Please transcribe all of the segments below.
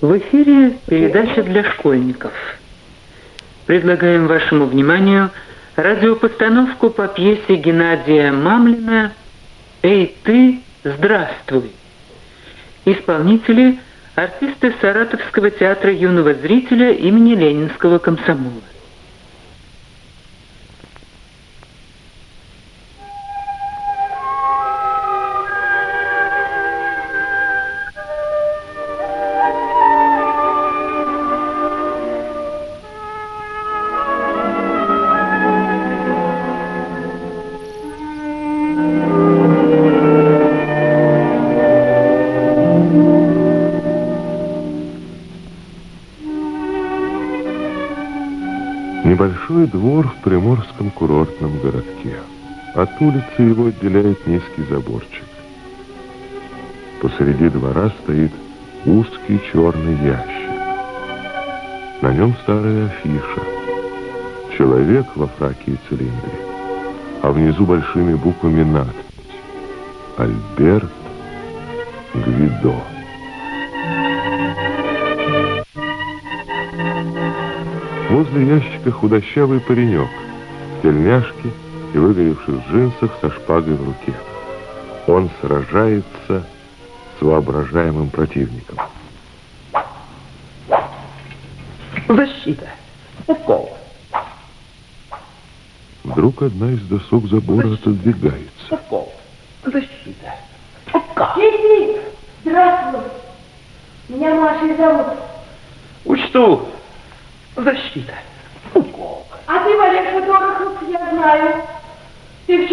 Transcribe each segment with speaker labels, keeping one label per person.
Speaker 1: В эфире передача для школьников. Предлагаем вашему вниманию радиопостановку по пьесе Геннадия Мамлина «Эй, ты, здравствуй!» Исполнители – артисты Саратовского театра юного зрителя имени Ленинского комсомола.
Speaker 2: В приморском курортном городке. От улицы его отделяет низкий заборчик. Посреди двора стоит узкий черный ящик. На нем старая афиша. Человек во фраке и цилиндре. А внизу большими буквами надпись. Альберт Гвидо. Возле ящика худощавый паренек в тельняшке и выгоревших джинсах со шпагой в руке. Он сражается с воображаемым противником.
Speaker 3: Защита. Укол.
Speaker 2: Вдруг одна из досок забора отодвигается.
Speaker 3: Укол. Защита. Укол.
Speaker 4: Иди! Здравствуй! Меня Машей зовут.
Speaker 3: Учту. Защита. Укол.
Speaker 4: А ты, Валерка Дорохов, я знаю. Ты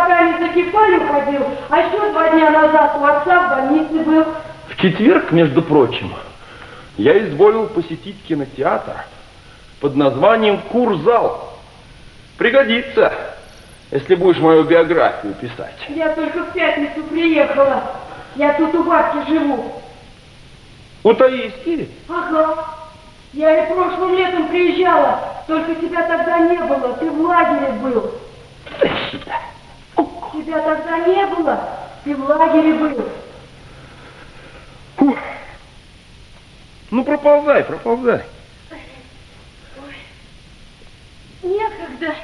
Speaker 4: вчера с рыбаками за кефалью ходил, а еще два дня назад у отца в больнице был.
Speaker 3: В четверг, между прочим, я изволил посетить кинотеатр под названием «Курзал». Пригодится, если будешь мою биографию писать.
Speaker 4: Я только в пятницу приехала. Я тут у бабки живу.
Speaker 3: У Таиски?
Speaker 4: Ага. Я и прошлым летом приезжала, только тебя тогда не было, ты в лагере был.
Speaker 3: Защита.
Speaker 4: Тебя тогда не было, ты в лагере был.
Speaker 3: Фух. Ну, проползай, проползай.
Speaker 4: Некогда.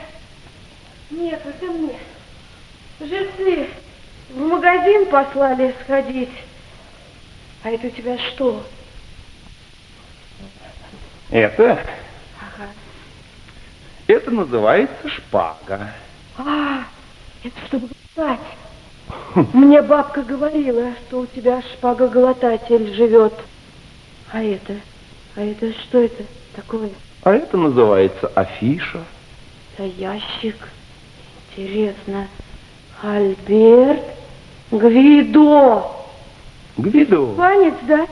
Speaker 4: Некогда мне. Жильцы в магазин послали сходить. А это у тебя что?
Speaker 3: Это,
Speaker 4: Ага.
Speaker 3: это называется шпага.
Speaker 4: А, это чтобы глотать. Мне бабка говорила, что у тебя шпагоглотатель живет. А это? А это что это такое?
Speaker 3: А это называется афиша.
Speaker 4: Это ящик. Интересно. Альберт Гвидо.
Speaker 3: Гвидо.
Speaker 4: Панец, да?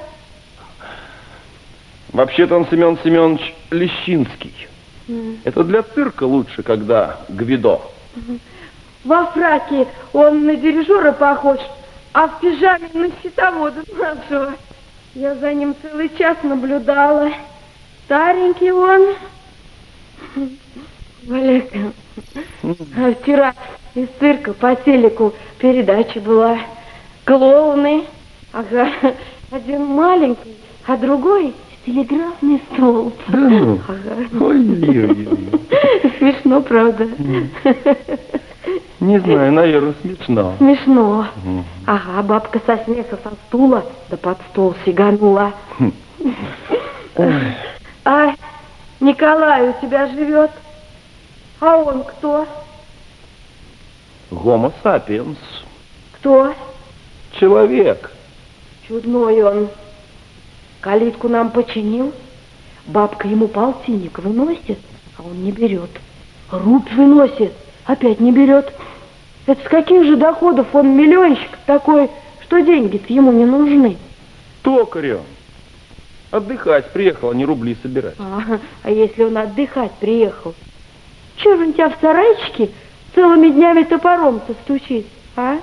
Speaker 3: Вообще-то он Семен Семенович Лещинский.
Speaker 4: М.
Speaker 3: Это для цирка лучше, когда Гвидо.
Speaker 4: Во фраке он на дирижера похож, а в пижаме на счетовода нашего. Я за ним целый час наблюдала. Старенький он. Валерка, а вчера из цирка по телеку передача была. Клоуны. Ага. Один маленький, а другой телеграфный столб.
Speaker 3: Да ну?
Speaker 4: Ага.
Speaker 3: Ой,
Speaker 4: Смешно, правда?
Speaker 3: Не знаю, наверное, смешно.
Speaker 4: Смешно. Ага, бабка со смеха со стула, да под стол сиганула. А Николай у тебя живет? А он кто?
Speaker 3: Homo sapiens.
Speaker 4: Кто?
Speaker 3: Человек.
Speaker 4: Чудной он. Калитку нам починил. Бабка ему полтинник выносит, а он не берет. Рубь выносит, опять не берет. Это с каких же доходов он миллионщик такой, что деньги-то ему не нужны?
Speaker 3: Токарем. Отдыхать приехал, а не рубли собирать.
Speaker 4: А, а если он отдыхать приехал? Чего же он тебя в сарайчике целыми днями топором-то стучит, а?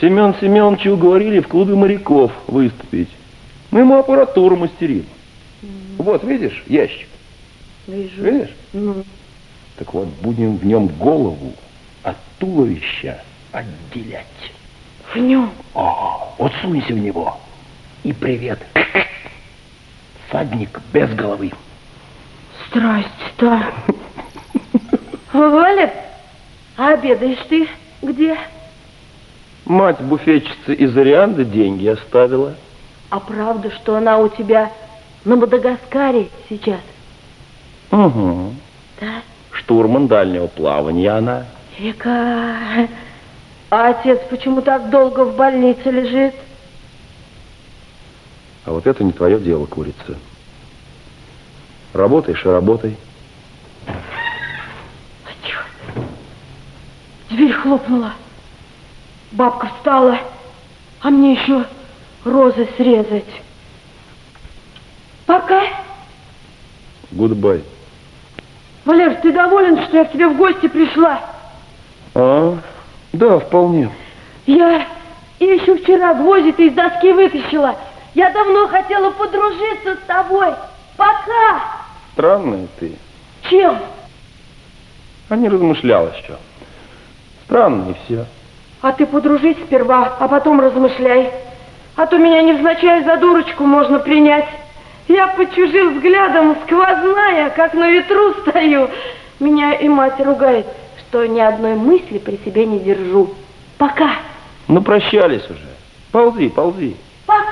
Speaker 3: Семен Семеновича уговорили в клубе моряков выступить. Мы ему аппаратуру мастерим. Вот, видишь, ящик.
Speaker 4: Вижу.
Speaker 3: Видишь?
Speaker 4: Ну,
Speaker 3: Так вот, будем в нем голову туловища отделять.
Speaker 4: в нем.
Speaker 3: Ага, вот сунься в него. И привет. Всадник без головы.
Speaker 4: Страсть-то. Валя, а обедаешь ты где?
Speaker 3: Мать буфетчицы из Орианды деньги оставила.
Speaker 4: А правда, что она у тебя на Мадагаскаре сейчас?
Speaker 3: Угу.
Speaker 4: Да?
Speaker 3: Штурман дальнего плавания она.
Speaker 4: Эка, а отец почему так долго в больнице лежит?
Speaker 3: А вот это не твое дело, курица. Работаешь и работай.
Speaker 4: А чё? Дверь хлопнула. Бабка встала, а мне еще розы срезать. Пока.
Speaker 3: Goodbye.
Speaker 4: Валер, ты доволен, что я к тебе в гости пришла?
Speaker 3: А, да, вполне.
Speaker 4: Я еще вчера гвозди из доски вытащила. Я давно хотела подружиться с тобой. Пока.
Speaker 3: Странная ты.
Speaker 4: Чем?
Speaker 3: А не размышлял еще. Странно и все.
Speaker 4: А ты подружись сперва, а потом размышляй. А то меня невзначай за дурочку можно принять. Я под чужим взглядом сквозная, как на ветру стою. Меня и мать ругает, что ни одной мысли при себе не держу. Пока.
Speaker 3: Ну, прощались уже. Ползи, ползи.
Speaker 4: Пока.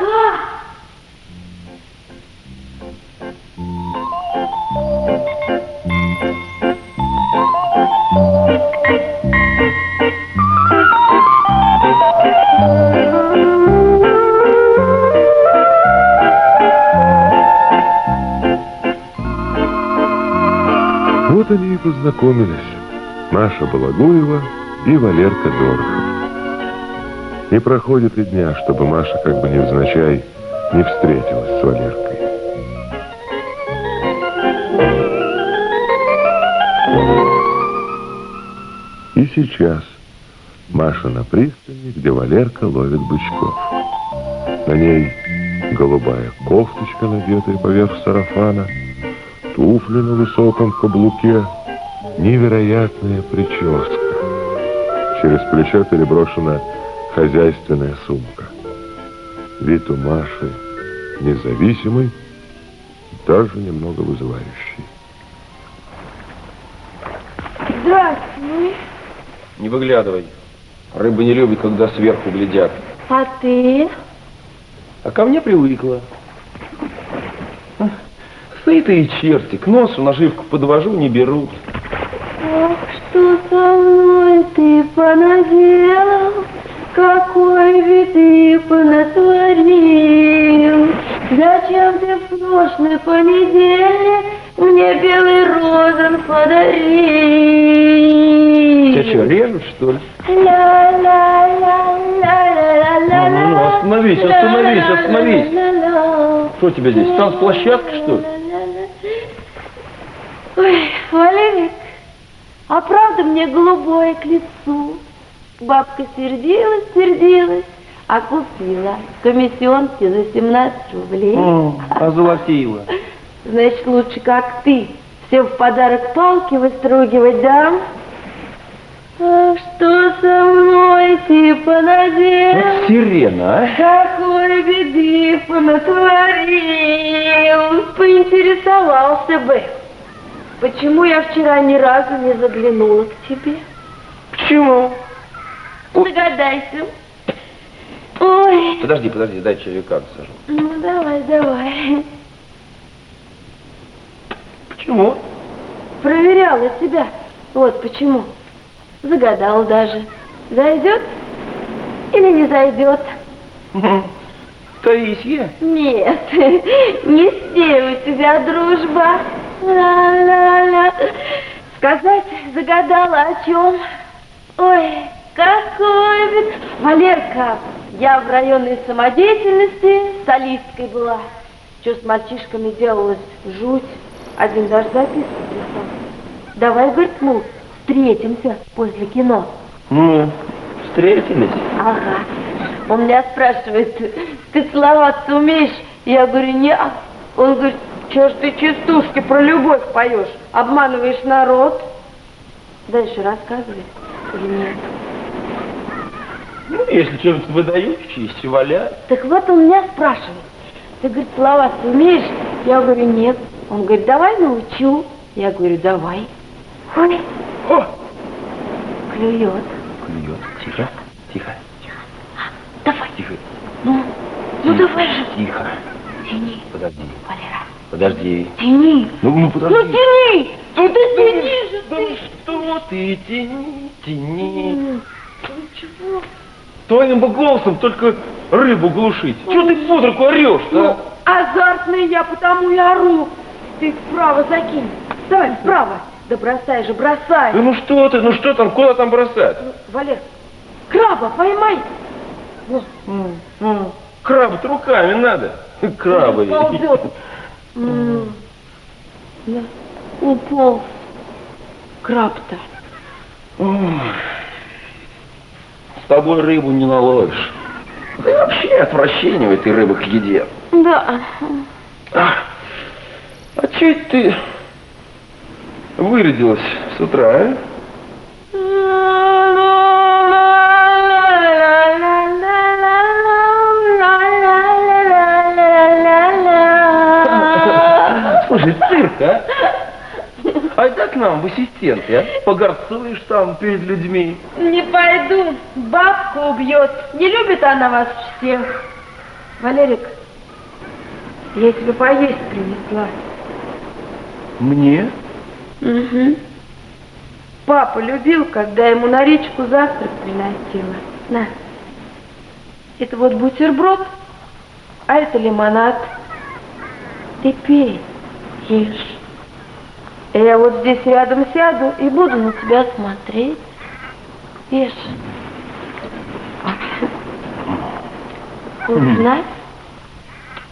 Speaker 2: Вот они и познакомились. Маша Балагуева и Валерка Дорохов. Не проходит и дня, чтобы Маша как бы невзначай не встретилась с Валеркой. И сейчас Маша на пристани, где Валерка ловит бычков. На ней голубая кофточка, надетая поверх сарафана, туфли на высоком каблуке, невероятная прическа. Через плечо переброшена хозяйственная сумка. Вид у Маши независимый, даже немного вызывающий.
Speaker 4: Здравствуй.
Speaker 3: Не выглядывай. Рыба не любит, когда сверху глядят.
Speaker 4: А ты?
Speaker 3: А ко мне привыкла. Сытые черти, к носу наживку подвожу, не берут.
Speaker 4: Со мной ты понаделал, какой беды понатворил. Зачем ты в прошлый понедельник мне белый розен подарил?
Speaker 3: Тебя что, режут, что ли?
Speaker 4: Ла-ла-ла-ла-ла-ла-ла.
Speaker 3: Ну, ну, остановись, остановись, остановись. Что тебя здесь, танцплощадка, что ли?
Speaker 4: Ой, Валерик, а правда мне голубое к лицу? Бабка сердилась, сердилась, а купила комиссионки за 17 рублей.
Speaker 3: М, Озолотила.
Speaker 4: Значит, лучше как ты. Все в подарок палки выстругивать, да? Ах, что со мной ты понадел?
Speaker 3: Вот сирена, а?
Speaker 4: Какой беды понатворил, поинтересовался бы. Почему я вчера ни разу не заглянула к тебе?
Speaker 3: Почему?
Speaker 4: Догадайся. Ой,
Speaker 3: Подожди, подожди, дай червяка сажу.
Speaker 4: ну давай, давай.
Speaker 3: Почему?
Speaker 4: Проверяла тебя. Вот почему. Загадал даже. Зайдет или не зайдет?
Speaker 3: Таисия?
Speaker 4: Нет, не с ней у тебя дружба. Ла-ла-ла. Сказать загадала о чем? Ой, какой. Валерка, я в районной самодеятельности солисткой была. Что с мальчишками делалось? Жуть. Один даже записку писал. Давай, говорит, мол, встретимся после кино.
Speaker 3: Ну, встретились.
Speaker 4: Ага. Он меня спрашивает, ты целоваться умеешь? Я говорю, нет. Он говорит, что ж ты частушки про любовь поешь? Обманываешь народ? Дальше рассказывай или нет?
Speaker 3: Ну, если что-нибудь выдающееся, валяй.
Speaker 4: Так вот он меня спрашивает. Ты, говорит, целоваться умеешь? Я говорю, нет. Он говорит, давай научу. Я говорю, давай. Ой,
Speaker 3: О!
Speaker 4: клюет.
Speaker 3: Клюет. Тихо, тихо,
Speaker 4: Давай.
Speaker 3: тихо.
Speaker 4: Ну, ну давай же.
Speaker 3: Тихо.
Speaker 4: Тяни,
Speaker 3: Подожди,
Speaker 4: Валера.
Speaker 3: Подожди.
Speaker 4: Тяни.
Speaker 3: Ну, ну
Speaker 4: Ну
Speaker 3: подожди.
Speaker 4: тяни. Ну ты тяни же
Speaker 3: Да
Speaker 4: ты.
Speaker 3: что ты, тяни, тяни.
Speaker 4: Ну чего?
Speaker 3: Твоим бы голосом только рыбу глушить. Чего ты под руку орешь-то? а?
Speaker 4: Азартный я, потому и ору. Ты вправо закинь. Давай, вправо. Да бросай же, бросай.
Speaker 3: Да ну что ты, ну что там, куда там бросать?
Speaker 4: Ну, Валер, краба поймай. Вот. М,
Speaker 3: Крабы-то руками надо. Крабы.
Speaker 4: Ползет. М, да. Уполз. Краб-то.
Speaker 3: С тобой рыбу не наловишь. Да и вообще отвращение у этой рыбы к еде.
Speaker 4: Да.
Speaker 3: А, а че ты вырядилась с утра, а? Слушай, цирк, а? Айда к нам в ассистенты, а? Погорцуешь там перед людьми.
Speaker 4: Не пойду. Бабка убьет. Не любит она вас всех. Валерик, я тебе поесть принесла.
Speaker 3: Мне?
Speaker 4: Угу. Папа любил, когда ему на речку завтрак приносила. На. Это вот бутерброд, а это лимонад. Ты пей, ешь. Я вот здесь рядом сяду и буду на тебя смотреть. Ешь. Вкусно?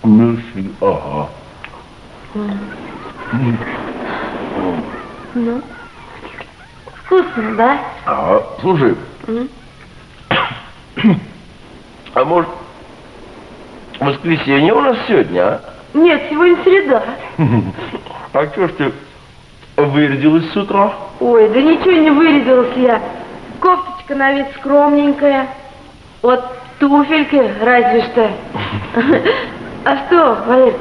Speaker 3: Ну, ага.
Speaker 4: Ну. Вкусно, да?
Speaker 3: Ага. Слушай, а может, воскресенье у нас сегодня, а?
Speaker 4: Нет, сегодня среда.
Speaker 3: А что ж ты вырядилась с утра?
Speaker 4: Ой, да ничего не вырядилась я. Кофточка на вид скромненькая. Вот туфельки разве что. А что, Валерий,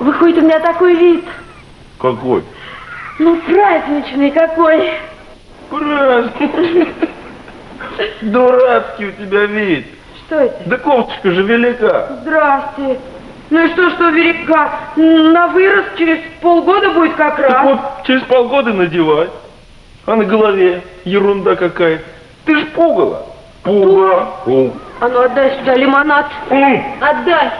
Speaker 4: выходит у меня такой вид.
Speaker 3: Какой?
Speaker 4: Ну, праздничный какой.
Speaker 3: Праздник. Дурацкий у тебя вид.
Speaker 4: Что это?
Speaker 3: Да кофточка же велика.
Speaker 4: Здрасте. Ну и что, что велика? На вырос через полгода будет как
Speaker 3: Так
Speaker 4: раз.
Speaker 3: вот, через полгода надевай. А на голове ерунда какая. Ты ж пугала. Пугала. Пуг.
Speaker 4: А ну отдай сюда лимонад.
Speaker 3: М.
Speaker 4: Отдай.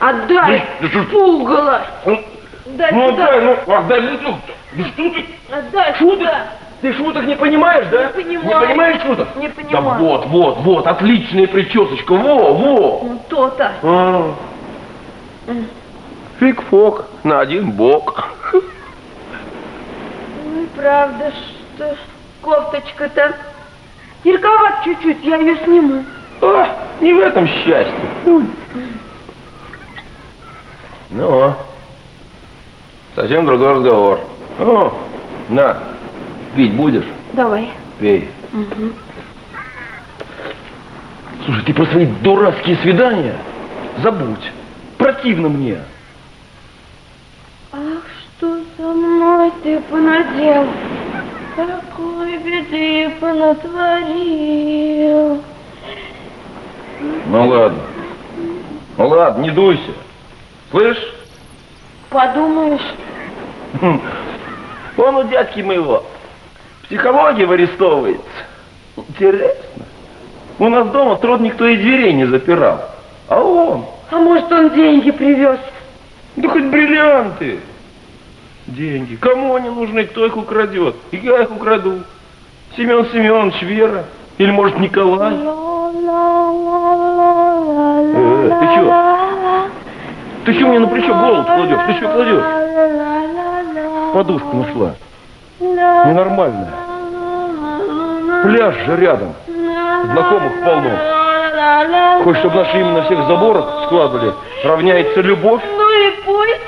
Speaker 4: Отдай.
Speaker 3: Да ж-
Speaker 4: Пугало.
Speaker 3: М.
Speaker 4: Дай
Speaker 3: Ну
Speaker 4: сюда.
Speaker 3: отдай, ну отдай, ну что да что ты?
Speaker 4: Отдай
Speaker 3: Шуток?
Speaker 4: сюда.
Speaker 3: Ты шуток не понимаешь, да?
Speaker 4: Не понимаю.
Speaker 3: Не понимаешь шуток?
Speaker 4: Не
Speaker 3: Да
Speaker 4: понимаю.
Speaker 3: вот, вот, вот, отличная причесочка, во, во.
Speaker 4: Ну, то-то.
Speaker 3: А. Фиг-фок на один бок.
Speaker 4: Ну и правда, что кофточка-то ярковат чуть-чуть, я ее сниму.
Speaker 3: А, не в этом счастье. Ну, совсем другой разговор. О, на, пить будешь?
Speaker 4: Давай.
Speaker 3: Пей.
Speaker 4: Мгм.
Speaker 3: Слушай, ты про свои дурацкие свидания забудь. Противно мне.
Speaker 4: Ах, что со мной ты понадел? Какой беды понатворил?
Speaker 3: Ну ладно. Ну ладно, не дуйся. Слышь?
Speaker 4: Подумаешь.
Speaker 3: Он у дядьки моего психология вырисовывается. Интересно. У нас дома труд никто и дверей не запирал. А он,
Speaker 4: а может он деньги привез?
Speaker 3: да хоть бриллианты. Деньги. Кому они нужны, кто их украдет? И я их украду. Семен Семенович, Вера. Или, может, Николай? Э, ты чё? Ты чё мне на плечо голову кладешь? Ты чё кладешь? Подушку нашла. Ненормальная. Пляж же рядом. Знакомых полно. Хочешь, чтобы наши имя на всех заборах складывали? Равняется любовь?
Speaker 4: Ну и пусть.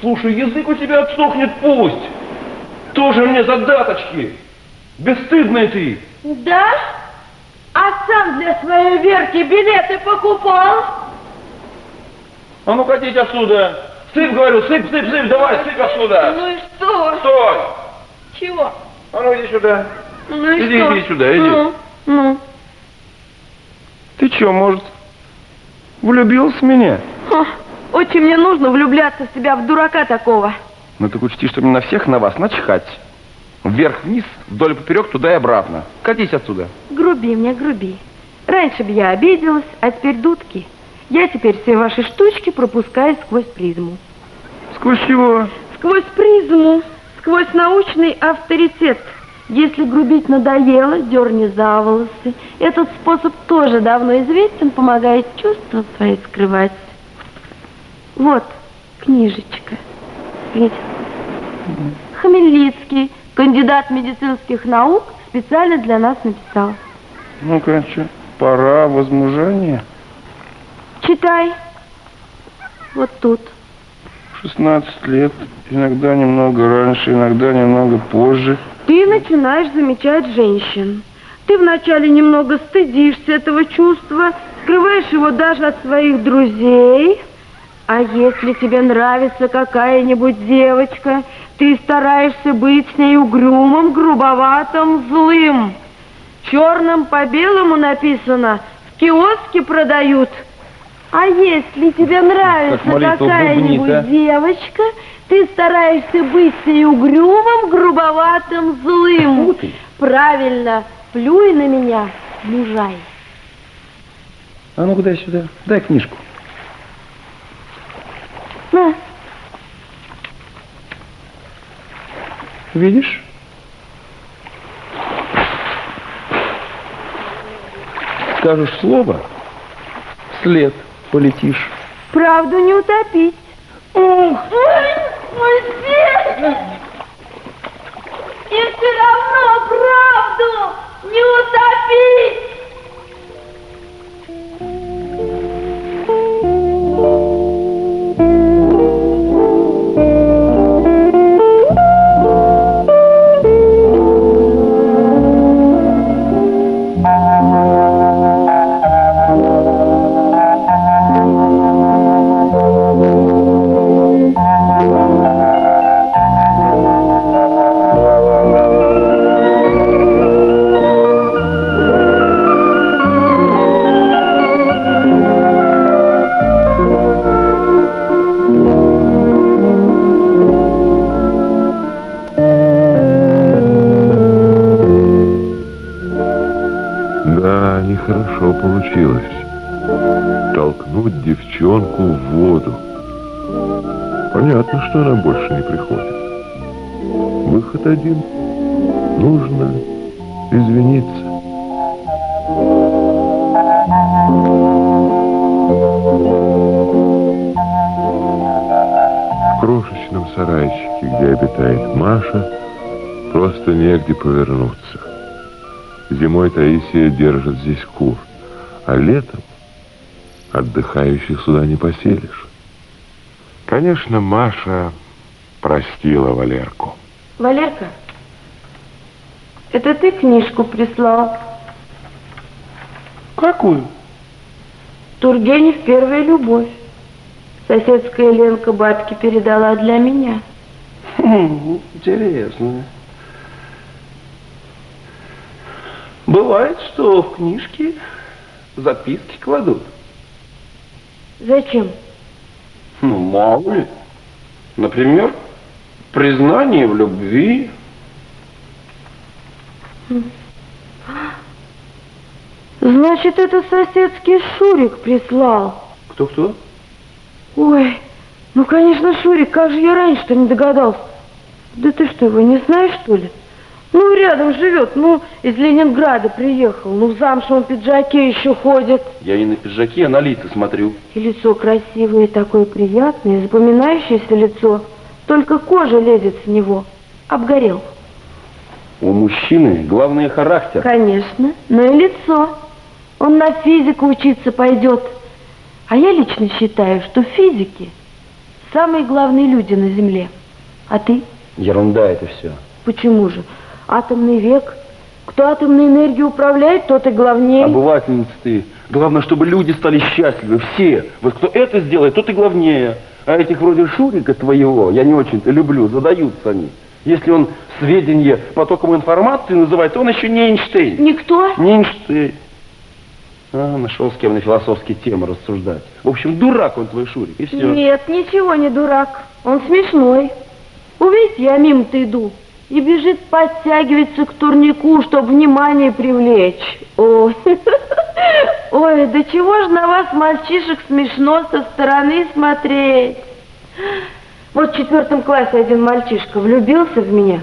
Speaker 3: Слушай, язык у тебя отсохнет, пусть. Тоже мне задаточки. Бесстыдный ты.
Speaker 4: Да? А сам для своей Верки билеты покупал?
Speaker 3: А ну катить отсюда. Сыпь, говорю, сыпь, сыпь, сыпь, давай, сыпь отсюда.
Speaker 5: Ну и что?
Speaker 3: Стой.
Speaker 5: Чего?
Speaker 3: А ну иди сюда.
Speaker 5: Ну и
Speaker 3: Иди,
Speaker 5: что?
Speaker 3: иди сюда, иди.
Speaker 5: Ну, ну.
Speaker 3: Что, может, влюбился в меня?
Speaker 4: Ха, Очень мне нужно влюбляться в себя, в дурака такого.
Speaker 3: Ну так учти, что мне на всех на вас начихать. Вверх-вниз, вдоль поперек, туда и обратно. Катись отсюда.
Speaker 4: Груби мне, груби. Раньше бы я обиделась, а теперь дудки. Я теперь все ваши штучки пропускаю сквозь призму.
Speaker 3: Сквозь чего?
Speaker 4: Сквозь призму, сквозь научный авторитет. Если грубить надоело, дерни за волосы. Этот способ тоже давно известен, помогает чувства свои скрывать. Вот книжечка. Видишь? Хмельницкий, кандидат медицинских наук, специально для нас написал.
Speaker 3: Ну-ка, пора возмужания?
Speaker 4: Читай. Вот тут.
Speaker 3: 16 лет, иногда немного раньше, иногда немного позже.
Speaker 4: Ты начинаешь замечать женщин. Ты вначале немного стыдишься этого чувства, скрываешь его даже от своих друзей. А если тебе нравится какая-нибудь девочка, ты стараешься быть с ней угрюмым, грубоватым, злым. Черным по белому написано, в киоске продают. А если тебе нравится какая-нибудь девочка, ты стараешься быть ней угрюмым, грубоватым, злым.
Speaker 3: ты.
Speaker 4: Правильно, плюй на меня, мужай.
Speaker 3: А ну-ка дай сюда, дай книжку.
Speaker 4: На,
Speaker 3: Видишь? Скажешь слово, след полетишь.
Speaker 4: правду не утопить.
Speaker 5: Ой, мой
Speaker 2: Держит здесь кур, а летом отдыхающих сюда не поселишь. Конечно, Маша простила Валерку.
Speaker 4: Валерка, это ты книжку прислал?
Speaker 3: Какую?
Speaker 4: Тургенев «Первая любовь». Соседская Ленка бабке передала для меня.
Speaker 3: Хм, интересно. Книжке записки кладут.
Speaker 4: Зачем?
Speaker 3: Ну, мало ли. Например, признание в любви.
Speaker 4: Значит, это соседский Шурик прислал.
Speaker 3: Кто-кто?
Speaker 4: Ой, ну, конечно, Шурик, как же я раньше-то не догадался? Да ты что, его не знаешь, что ли? Ну, рядом живет, ну, из Ленинграда приехал, ну, в замшевом пиджаке еще ходит.
Speaker 3: Я не на пиджаке, а на лица смотрю.
Speaker 4: И лицо красивое, такое приятное, запоминающееся лицо. Только кожа лезет с него. Обгорел.
Speaker 3: У мужчины главный характер.
Speaker 4: Конечно, но и лицо. Он на физику учиться пойдет. А я лично считаю, что физики самые главные люди на Земле. А ты?
Speaker 3: Ерунда это все.
Speaker 4: Почему же? Атомный век. Кто атомной энергией управляет, тот и главнее.
Speaker 3: Обывательница ты. Главное, чтобы люди стали счастливы, все. Вот кто это сделает, тот и главнее. А этих вроде Шурика твоего, я не очень-то люблю, задаются они. Если он сведения потоком информации называет, то он еще не Эйнштейн.
Speaker 4: Никто?
Speaker 3: Не Эйнштейн. А, нашел с кем на философские темы рассуждать. В общем, дурак он твой Шурик, и все.
Speaker 4: Нет, ничего не дурак. Он смешной. Увидите, я мимо-то иду. И бежит подтягиваться к турнику, чтобы внимание привлечь. Ой, ой, да чего ж на вас, мальчишек, смешно со стороны смотреть. Вот в четвертом классе один мальчишка влюбился в меня.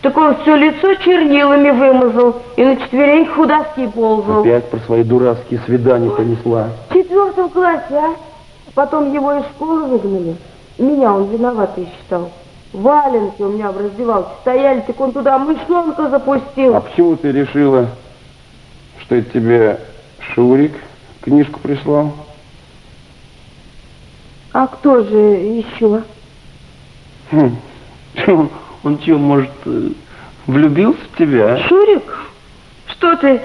Speaker 4: Так он все лицо чернилами вымазал и на четвереньках у доски ползал.
Speaker 3: Опять про свои дурацкие свидания понесла.
Speaker 4: В четвертом классе, а? Потом его из школы выгнали. Меня он виноватый считал. Валенки у меня в раздевалке стояли, так он туда мышонка запустил.
Speaker 3: А почему ты решила, что это тебе Шурик книжку прислал?
Speaker 4: А кто же еще?
Speaker 3: Хм. Чё, Он что, может, э, влюбился в тебя? а?
Speaker 4: Шурик? Что ты?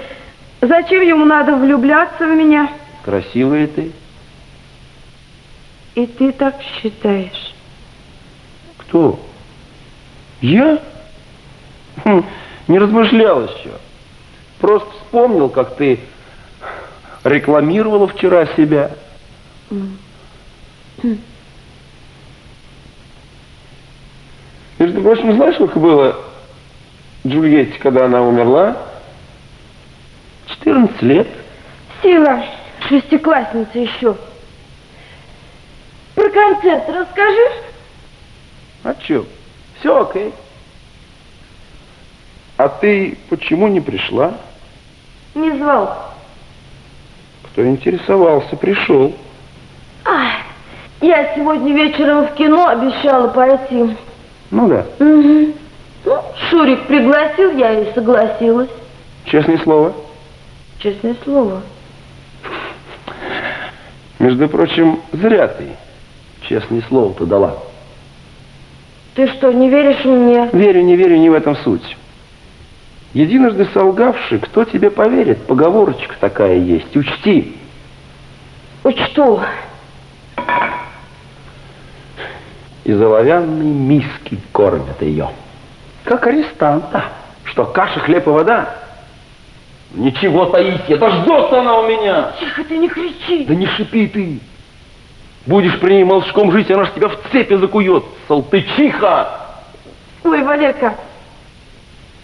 Speaker 4: Зачем ему надо влюбляться в меня?
Speaker 3: Красивая ты.
Speaker 4: И ты так считаешь?
Speaker 3: Кто? Я? Хм, не размышлял еще. Просто вспомнил, как ты рекламировала вчера себя. Между прочим, знаешь, сколько было Джульетте, когда она умерла? 14 лет.
Speaker 4: Сила, шестиклассница еще. Про концерт расскажи.
Speaker 3: А чё? Все окей. А ты почему не пришла?
Speaker 4: Не звал.
Speaker 3: Кто интересовался, пришел.
Speaker 4: Ай, я сегодня вечером в кино обещала пойти.
Speaker 3: Ну да,
Speaker 4: Угу. Ну, Шурик пригласил, я и согласилась.
Speaker 3: честное слово.
Speaker 4: Честное слово.
Speaker 3: Между прочим, зря ты честное слово-то дала.
Speaker 4: Ты что, не веришь мне?
Speaker 3: Верю, не верю, не в этом суть. Единожды солгавший, кто тебе поверит? Поговорочка такая есть. Учти,
Speaker 4: Учту.
Speaker 3: из оловянной миски кормят ее. Как арестанта. Что, каша, хлеб и вода? Ничего, Таисия, дождется она у меня.
Speaker 4: Тихо, ты не кричи.
Speaker 3: Да не шипи ты. Будешь при ней молчком жить, она ж тебя в цепи закует. Салтычиха!
Speaker 4: Ой, Валерка,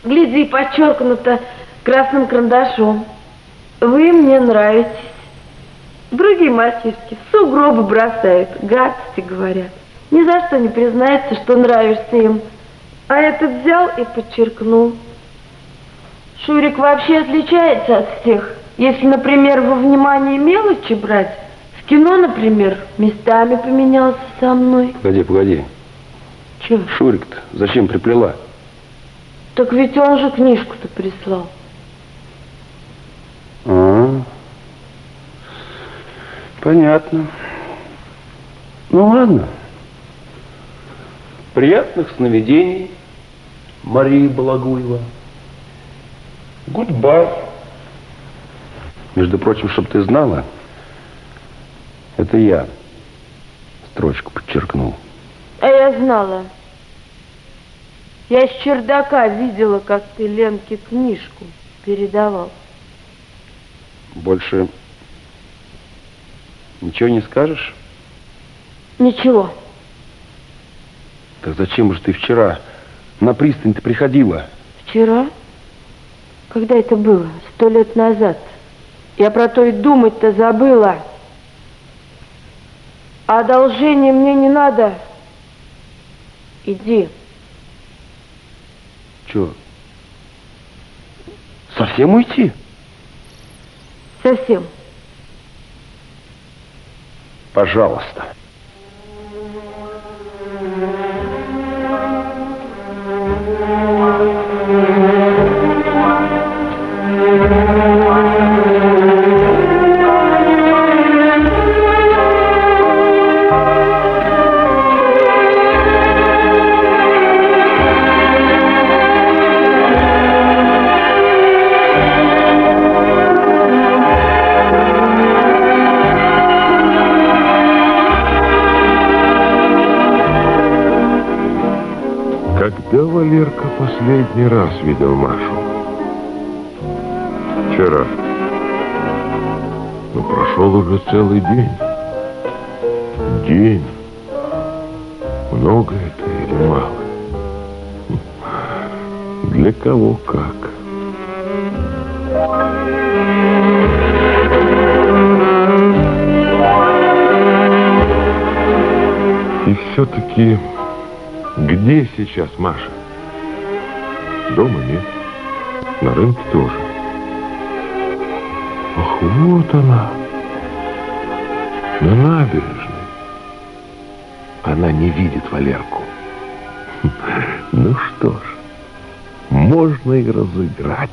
Speaker 4: гляди, подчеркнуто красным карандашом. Вы мне нравитесь. Другие мальчишки сугробы бросают, гадости говорят. Ни за что не признается, что нравишься им. А этот взял и подчеркнул. Шурик вообще отличается от всех. Если, например, во внимание мелочи брать, в кино, например, местами поменялся со мной.
Speaker 3: Погоди, погоди.
Speaker 4: Че?
Speaker 3: Шурик-то зачем приплела?
Speaker 4: Так ведь он же книжку-то прислал.
Speaker 3: А, понятно. Ну ладно. Приятных сновидений, Мария Балагуева. Goodbye. Между прочим, чтобы ты знала, это я строчку подчеркнул.
Speaker 4: А я знала. Я с чердака видела, как ты Ленке книжку передавал.
Speaker 3: Больше ничего не скажешь?
Speaker 4: Ничего.
Speaker 3: Так зачем же ты вчера на пристань-то приходила?
Speaker 4: Вчера? Когда это было? Сто лет назад. Я про то и думать-то забыла. А одолжение мне не надо. Иди.
Speaker 3: Чё? Совсем уйти?
Speaker 4: Совсем.
Speaker 3: Пожалуйста.
Speaker 2: Пожалуйста. Последний раз видел Машу? Вчера. Но прошел уже целый день. День. Много это или мало? Для кого как? И все-таки где сейчас Маша? Дома нет. На рынке тоже. Ах, вот она. На набережной. Она не видит Валерку. Ну что ж, можно и разыграть.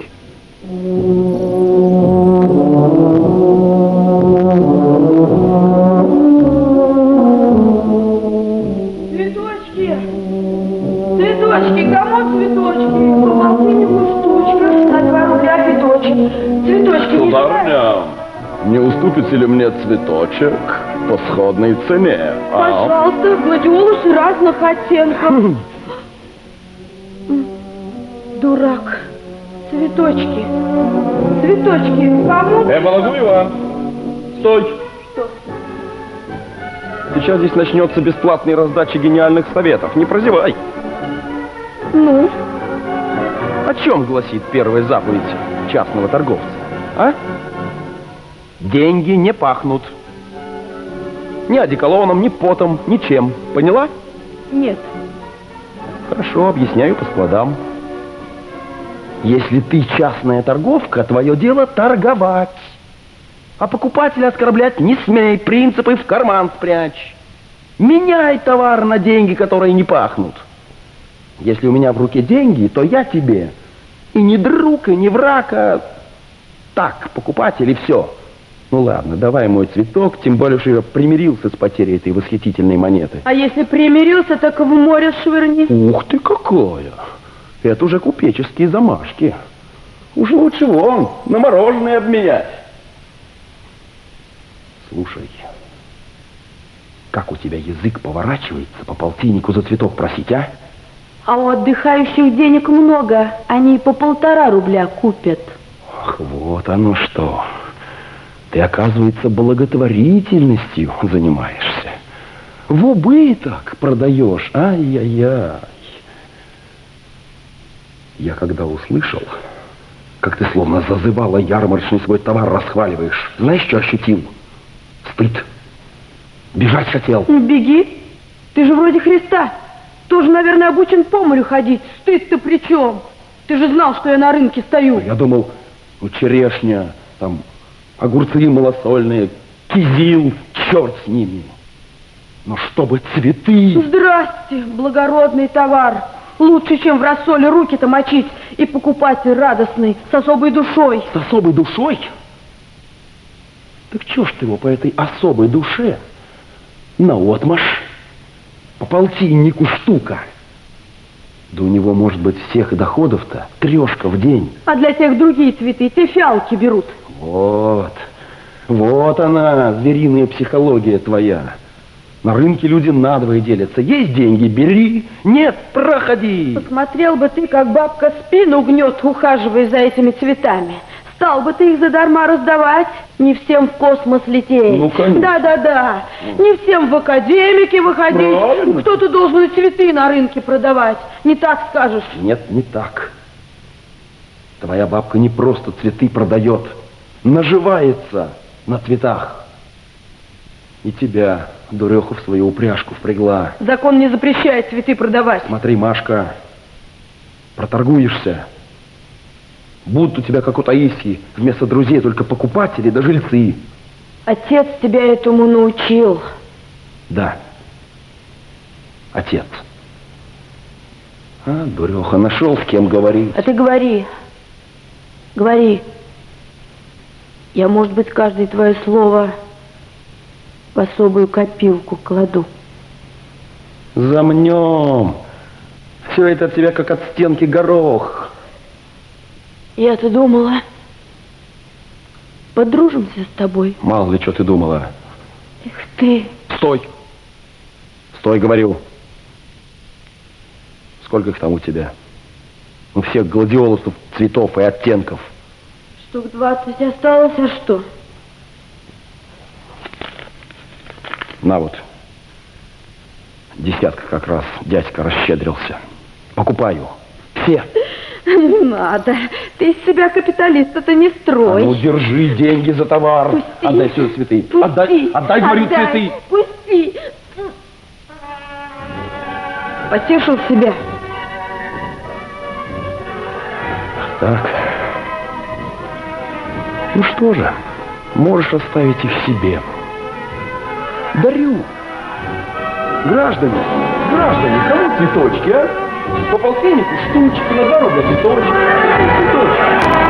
Speaker 3: Мне цветочек по сходной цене? а?
Speaker 5: Пожалуйста, гладиолусы разных оттенков. Дурак. Цветочки. Цветочки. Кому?
Speaker 3: Э, молодой Иван, стой!
Speaker 5: Что?
Speaker 3: Сейчас здесь начнется бесплатная раздача гениальных советов. Не прозевай.
Speaker 5: Ну?
Speaker 3: О чем гласит первая заповедь частного торговца? А? Деньги не пахнут. Ни одеколоном, ни потом, ничем. Поняла?
Speaker 5: Нет.
Speaker 3: Хорошо, объясняю по складам. Если ты частная торговка, твое дело торговать. А покупателя оскорблять не смей, принципы в карман спрячь. Меняй товар на деньги, которые не пахнут. Если у меня в руке деньги, то я тебе и не друг, и не враг, а так, покупатель и все. Ну ладно, давай мой цветок, тем более, что я примирился с потерей этой восхитительной монеты.
Speaker 5: А если примирился, так в море швырни.
Speaker 3: Ух ты какая! Это уже купеческие замашки. Уж лучше вон, на мороженое обменять. Слушай, как у тебя язык поворачивается по полтиннику за цветок просить, а?
Speaker 4: А у отдыхающих денег много. Они по полтора рубля купят.
Speaker 3: Ах, вот оно что. Ты, оказывается, благотворительностью занимаешься. В убыток продаешь. Ай-яй-яй. Я когда услышал, как ты словно зазывала ярмарочный свой товар расхваливаешь, знаешь, что ощутил? Стыд. Бежать хотел.
Speaker 4: Ну, беги. Ты же вроде Христа. Тоже, наверное, обучен по морю ходить. Стыд-то при чем? Ты же знал, что я на рынке стою.
Speaker 3: Я думал, ну, черешня, там, огурцы малосольные, кизил, черт с ними. Но чтобы цветы...
Speaker 4: Здрасте, благородный товар. Лучше, чем в рассоле руки-то мочить. И покупатель радостный, с особой душой.
Speaker 3: С особой душой? Так чё ж ты его по этой особой душе наотмашь по полтиннику штука? Да у него, может быть, всех доходов-то трешка в день.
Speaker 4: А для тех другие цветы те фиалки берут.
Speaker 3: Вот, вот она, звериная психология твоя. На рынке люди надвое делятся. Есть деньги, бери. Нет, проходи.
Speaker 4: Посмотрел бы ты, как бабка спину гнет, ухаживая за этими цветами. Стал бы ты их задарма раздавать, не всем в космос лететь.
Speaker 3: Ну, конечно.
Speaker 4: Да-да-да, не всем в академики выходить.
Speaker 3: Правильно.
Speaker 4: Кто-то должен и цветы на рынке продавать. Не так скажешь.
Speaker 3: Нет, не так. Твоя бабка не просто цветы продает, наживается на цветах. И тебя, дуреху, в свою упряжку впрягла.
Speaker 4: Закон не запрещает цветы продавать.
Speaker 3: Смотри, Машка, проторгуешься. Будут у тебя, как у Таисии, вместо друзей только покупатели да жильцы.
Speaker 4: Отец тебя этому научил.
Speaker 3: Да. Отец. А, дуреха, нашел с кем говорить.
Speaker 4: А ты говори. Говори. Я, может быть, каждое твое слово в особую копилку кладу.
Speaker 3: Замнем. Все это от тебя как от стенки горох.
Speaker 4: Я-то думала, подружимся с тобой.
Speaker 3: Мало ли, что ты думала.
Speaker 4: Эх ты,
Speaker 3: Стой. Стой, говорю. Сколько их там у тебя? У всех гладиолусов цветов и оттенков.
Speaker 4: Штук двадцать осталось, а что?
Speaker 3: На вот. Десятка как раз дядька расщедрился. Покупаю. Все.
Speaker 4: Не надо. Ты из себя капиталиста-то не
Speaker 3: А
Speaker 4: строй.
Speaker 3: ну, держи деньги за товар.
Speaker 4: Пусти.
Speaker 3: Отдай сюда цветы.
Speaker 4: Пусти.
Speaker 3: Отдай, отдай, говорю,
Speaker 4: Отдай.
Speaker 3: цветы.
Speaker 4: Пусти. Потешил себя.
Speaker 3: Так. Ну что же, можешь оставить их себе. Дарю. Граждане, граждане, кому цветочки, а? По полтиннику штучки, на два рубля цветочки. Цветочки.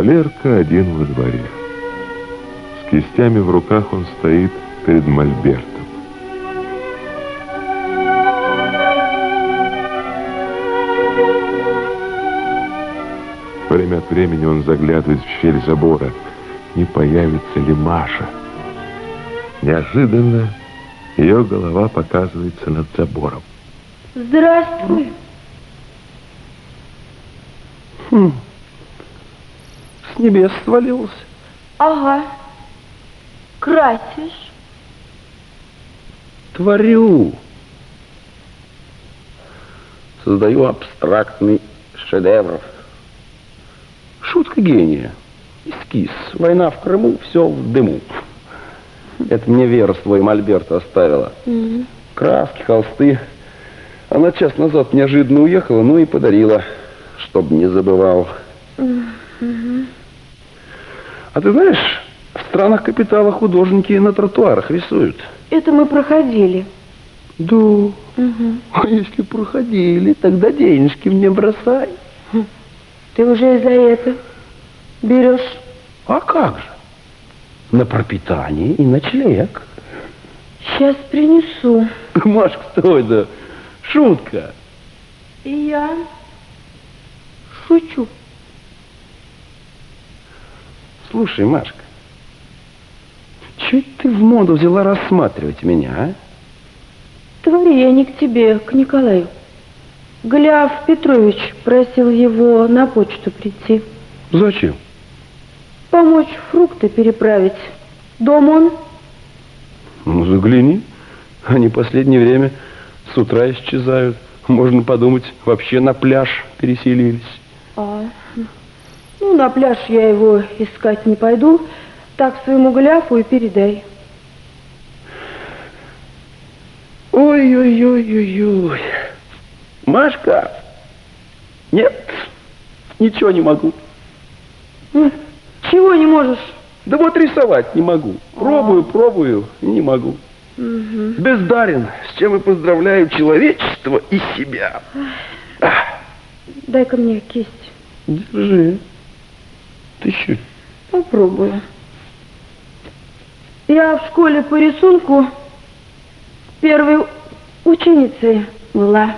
Speaker 2: Валерка один во дворе. С кистями в руках он стоит перед мольбертом. Время от времени он заглядывает в щель забора, не появится ли Маша. Неожиданно ее голова показывается над забором.
Speaker 4: Здравствуй.
Speaker 3: Хм. Небес свалился.
Speaker 4: Ага. Красишь.
Speaker 3: Творю. Создаю абстрактный шедевр. Шутка гения. Эскиз. Война в Крыму, все в дыму. Это мне Вера свой мольберт оставила. Краски, холсты. Она час назад неожиданно уехала, ну и подарила, чтобы не забывал. А ты знаешь, в странах капитала художники на тротуарах рисуют.
Speaker 4: Это мы проходили.
Speaker 3: Да. А если проходили, тогда денежки мне бросай.
Speaker 4: Ты уже за это берешь.
Speaker 3: А как же? На пропитание и ночлег.
Speaker 4: Сейчас принесу.
Speaker 3: Машка, стой, да. Шутка.
Speaker 4: И я шучу.
Speaker 3: Слушай, Машка, чуть ты в моду взяла рассматривать меня, а?
Speaker 4: Твори, я не к тебе, к Николаю. Гляв Петрович просил его на почту прийти.
Speaker 3: Зачем?
Speaker 4: Помочь фрукты переправить. Дом он?
Speaker 3: Ну, загляни. Они последнее время с утра исчезают. Можно подумать, вообще на пляж переселились.
Speaker 4: А, ну, на пляж я его искать не пойду. Так своему Гляфу и передай.
Speaker 3: Ой-ой-ой-ой-ой. Машка, нет, ничего не могу.
Speaker 4: М, Чего не можешь?
Speaker 3: Да вот рисовать не могу. Пробую, пробую, и не могу. Бездарен, с чем и поздравляю человечество и себя.
Speaker 4: Дай-ка мне кисть.
Speaker 3: Держи. Тысячу.
Speaker 4: Попробую. Я в школе по рисунку первой ученицей была.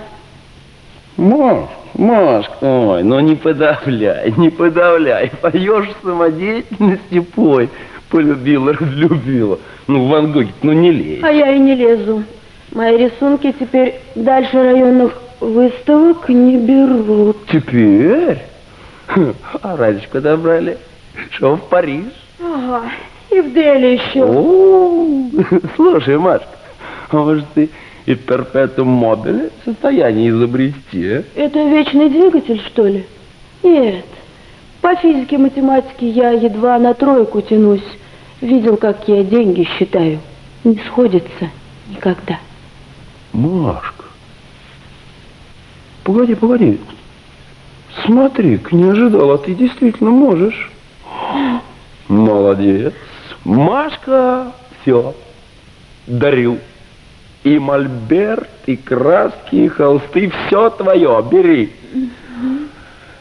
Speaker 3: Маш, Машка, ой, ну не подавляй, не подавляй. Поешь самодеятельности, пой. Полюбила, разлюбила. Ну, в Ван Гоге, ну не лезь.
Speaker 4: А я и не лезу. Мои рисунки теперь дальше районных выставок не берут.
Speaker 3: Теперь? А раньше куда брали? Что, в Париж?
Speaker 4: Ага, и в Дели еще.
Speaker 3: О, слушай, Машка, а может ты и перпетум мобиле в состоянии изобрести, а?
Speaker 4: Это вечный двигатель, что ли? Нет. По физике, математике я едва на тройку тянусь. Видел, как я деньги считаю. Не сходится никогда.
Speaker 3: Машка, погоди, погоди. Смотри, не ожидал, а ты действительно можешь. Молодец. Машка, все, дарю. И мольберт, и краски, и холсты, все твое, бери.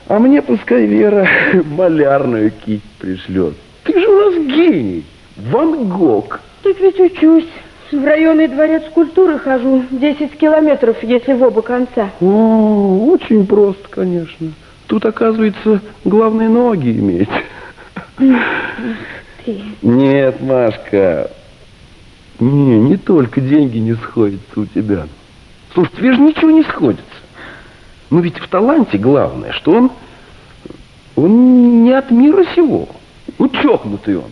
Speaker 3: А мне пускай Вера малярную кисть пришлет. Ты же у нас гений, Ван Гог.
Speaker 4: Так ведь учусь. В районный дворец культуры хожу 10 километров, если в оба конца.
Speaker 3: О, очень просто, конечно. Тут, оказывается, главные ноги иметь.
Speaker 4: Ты.
Speaker 3: Нет, Машка, не, не только деньги не сходятся у тебя. Слушай, тебе же ничего не сходится. Но ведь в таланте главное, что он, он не от мира сего. Ну, чокнутый он.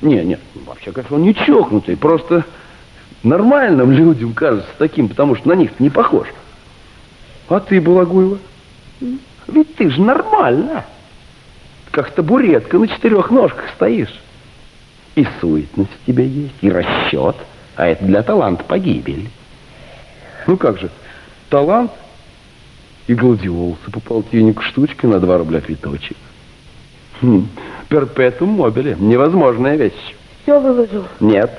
Speaker 3: Не, не, вообще, конечно, он не чокнутый, просто нормальным людям кажется таким, потому что на них не похож. А ты, Балагуева, ведь ты же нормально. Как табуретка на четырех ножках стоишь. И суетность у тебя есть, и расчет. А это для таланта погибель. Ну как же, талант и гладиолусы по полтиннику штучка на два рубля цветочек. Хм, перпетум мобиле. Невозможная вещь.
Speaker 4: Все выложил.
Speaker 3: Нет.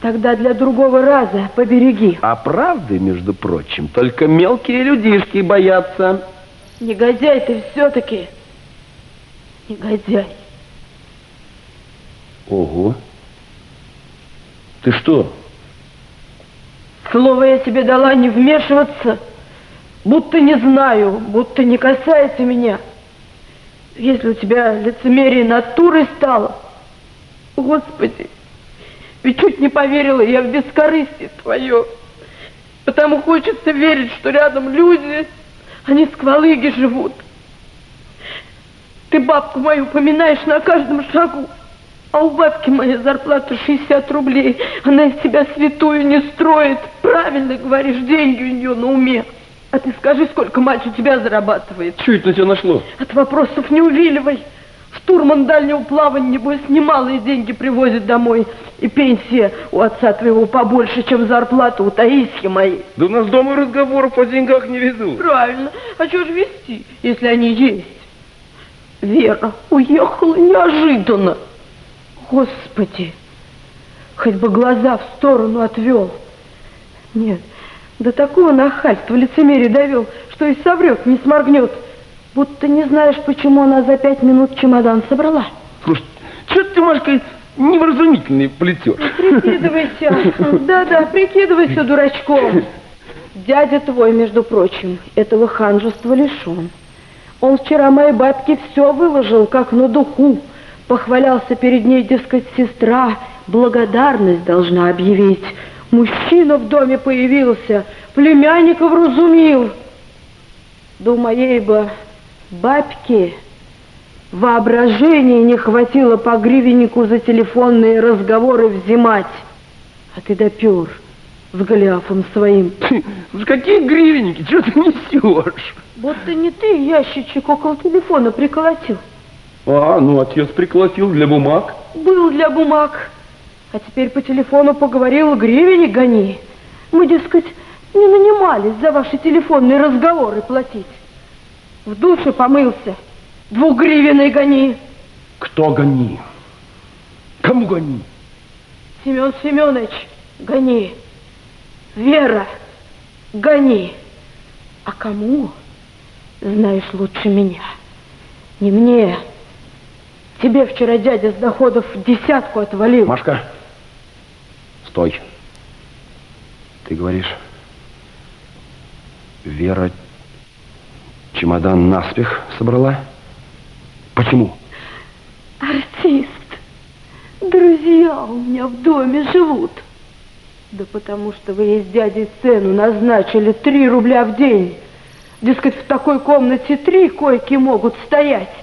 Speaker 4: Тогда для другого раза побереги.
Speaker 3: А правды, между прочим, только мелкие людишки боятся.
Speaker 4: Негодяй ты все-таки. Негодяй.
Speaker 3: Ого. Ты что?
Speaker 4: Слово я тебе дала не вмешиваться, будто не знаю, будто не касается меня. Если у тебя лицемерие натурой стало, Господи, ведь чуть не поверила я в бескорыстие твое. Потому хочется верить, что рядом люди, они сквалыги живут. Ты бабку мою поминаешь на каждом шагу. А у бабки моя зарплата 60 рублей. Она из себя святую не строит. Правильно говоришь, деньги у нее на уме. А ты скажи, сколько мать у тебя зарабатывает.
Speaker 3: Что это на тебя нашло?
Speaker 4: От вопросов не увиливай. Штурман дальнего плавания, небось, немалые деньги привозит домой. И пенсия у отца твоего побольше, чем зарплата у Таисьи моей.
Speaker 3: Да у нас дома разговоров о деньгах не ведут.
Speaker 4: Правильно. А что же вести, если они есть? Вера уехала неожиданно. Господи, хоть бы глаза в сторону отвел. Нет, до такого нахальства лицемерие довел, что и соврет, не сморгнет. Будто не знаешь, почему она за пять минут чемодан собрала.
Speaker 3: Слушай, что ты, Машка, невразумительный плетешь?
Speaker 4: Прикидывайся. Да-да, прикидывайся дурачком. Дядя твой, между прочим, этого ханжества лишен. Он вчера моей бабке все выложил, как на духу. Похвалялся перед ней, дескать, сестра, благодарность должна объявить. Мужчина в доме появился, племянника вразумил. Да у моей бы бабки воображения не хватило по гривеннику за телефонные разговоры взимать. А ты допер с Голиафом своим.
Speaker 3: За какие гривенники? Что ты несешь?
Speaker 4: Будто не ты ящичек около телефона приколотил.
Speaker 3: А, ну отец приколотил для бумаг.
Speaker 4: Был для бумаг. А теперь по телефону поговорил, гривенник гони. Мы, дескать, не нанимались за ваши телефонные разговоры платить. В душе помылся. Двугривенный гони.
Speaker 3: Кто гони? Кому гони?
Speaker 4: Семен Семенович, гони. Вера, гони. А кому? Знаешь лучше меня. Не мне. Тебе вчера дядя с доходов десятку отвалил.
Speaker 3: Машка, стой. Ты говоришь, Вера чемодан наспех собрала? Почему?
Speaker 4: Артист. Друзья у меня в доме живут. Да потому что вы ей с дядей цену назначили три рубля в день. Дескать, в такой комнате три койки могут стоять.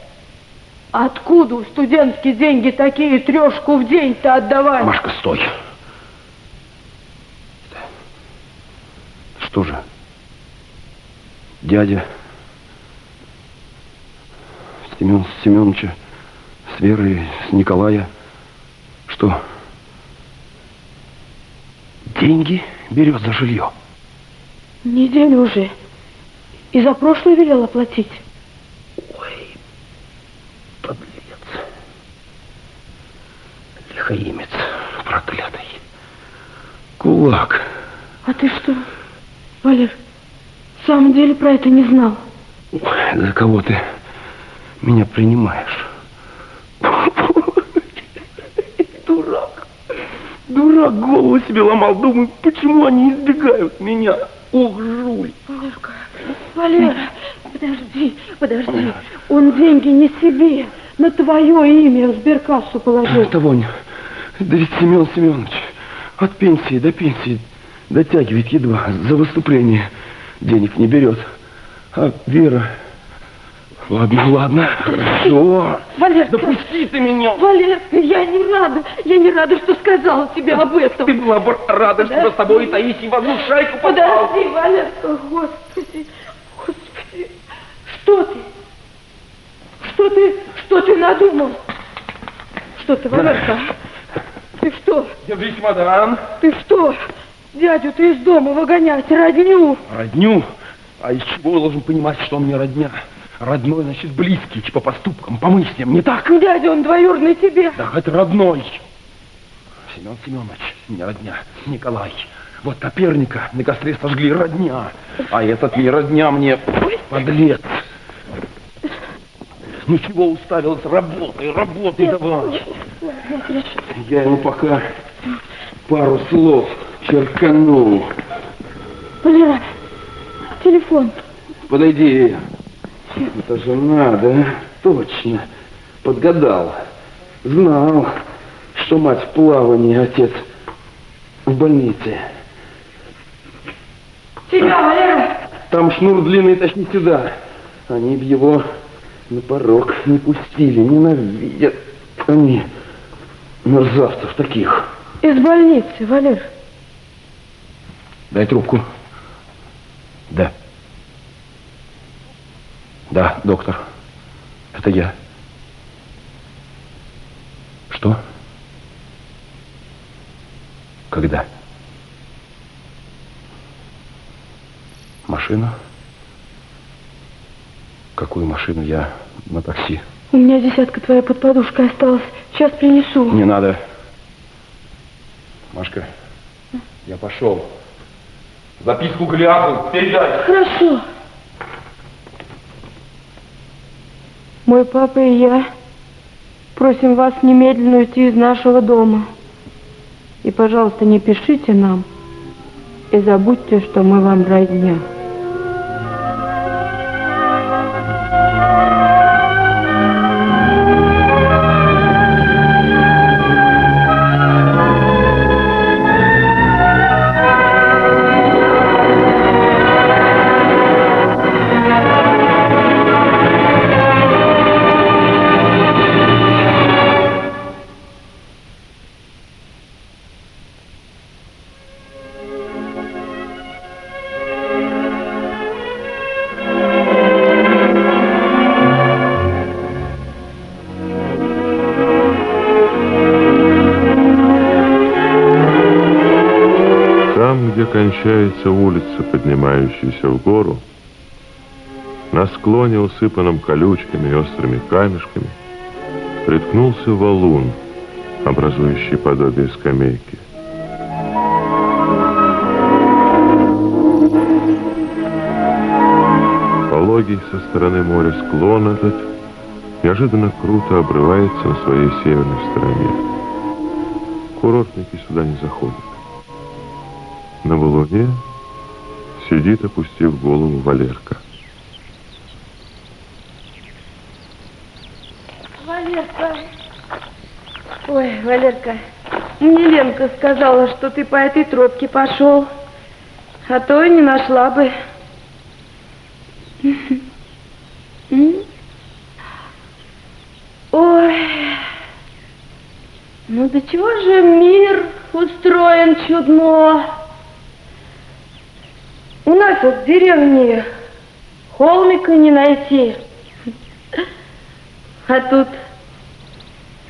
Speaker 4: Откуда у студентские деньги такие трешку в день-то отдавать?
Speaker 3: Машка, стой. Что же? Дядя Семен Семеновича с Верой, с Николая. Что? Деньги берет за жилье?
Speaker 4: Неделю уже. И за прошлое велел оплатить.
Speaker 3: Ой, подлец. Лихоимец проклятый. Кулак.
Speaker 4: А ты что, Валер, в самом деле про это не знал?
Speaker 3: За кого ты меня принимаешь? Дурак. Дурак голову себе ломал. Думаю, почему они избегают меня? Ох, жуль.
Speaker 4: Валерка, Валера, подожди, подожди. Он деньги не себе, на твое имя в сберкассу положил.
Speaker 3: Тавоня, да ведь Семен Семенович от пенсии до пенсии дотягивает едва. За выступление денег не берет. А Вера... Ладно, ладно, хорошо.
Speaker 4: Валерка,
Speaker 3: Да пусти ты меня.
Speaker 4: Валерка, я не рада, я не рада, что сказала тебе об этом.
Speaker 3: Ты была бы рада, что мы с тобой и Таисией в одну шайку попал.
Speaker 4: Подожди, Валерка, господи, господи, что ты? Что ты, что ты надумал? Что ты, Валерка? Ты что?
Speaker 3: Держи чемодан.
Speaker 4: Ты что? Дядю ты из дома выгонять, родню.
Speaker 3: Родню? А из чего я должен понимать, что он мне родня? Родной, значит, близкий, по поступкам, по мыслям, не так?
Speaker 4: Дядя, он двоюродный тебе.
Speaker 3: Да хоть родной. Семен Семенович, не родня, Николай. Вот Коперника на костре сожгли родня, а этот не родня мне, подлец. Ну чего уставилась? Работай, работай давай. Я ему пока пару слов черкану.
Speaker 4: Валера, телефон.
Speaker 3: Подойди. Это жена, да? Точно. Подгадал. Знал, что мать в плавании, отец в больнице.
Speaker 4: Тебя, Валера.
Speaker 3: Там шнур длинный, тащи сюда. Они б его на порог не пустили, ненавидят они мерзавцев таких.
Speaker 4: Из больницы, Валер.
Speaker 3: Дай трубку. Да. Да, доктор. Это я. Что? Когда? Машину? Какую машину? Я на такси.
Speaker 4: У меня десятка твоя под подушкой осталась. Сейчас принесу.
Speaker 3: Не надо. Машка, я пошел. Записку Голиафу передай.
Speaker 4: Хорошо. Мой папа и я просим вас немедленно уйти из нашего дома. И, пожалуйста, не пишите нам. И забудьте, что мы вам родня.
Speaker 2: Кончается улица, поднимающаяся в гору, на склоне, усыпанном колючками и острыми камешками, приткнулся валун, образующий подобие скамейки. Пологий со стороны моря склон этот неожиданно круто обрывается на своей северной стороне. Курортники сюда не заходят. На валуне сидит, опустив голову Валерка.
Speaker 4: Валерка. Ой, Валерка, мне Ленка сказала, что ты по этой тропке пошел. А то и не нашла бы. Ой. Ну до чего же мир устроен чудно. Вот в деревне холмика не найти. А тут,